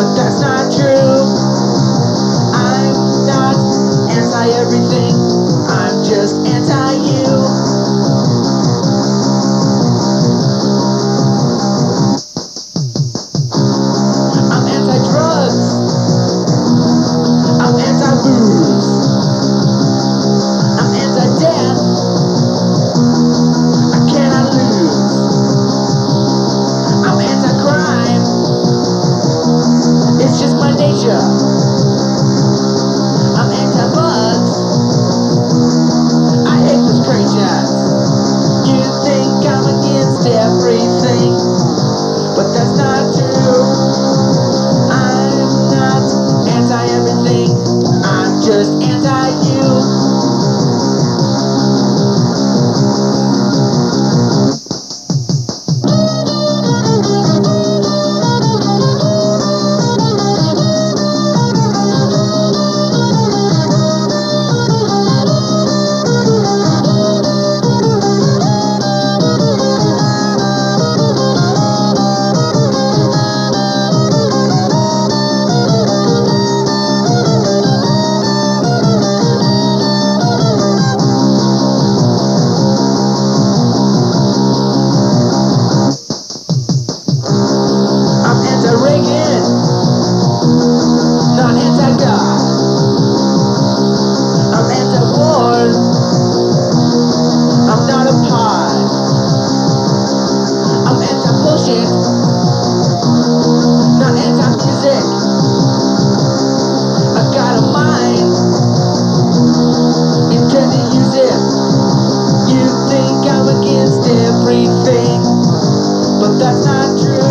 but that's not true. I'm not anti everything. dia Not anti-music. I got a mind. Intend to use it. You think I'm against everything. But that's not true.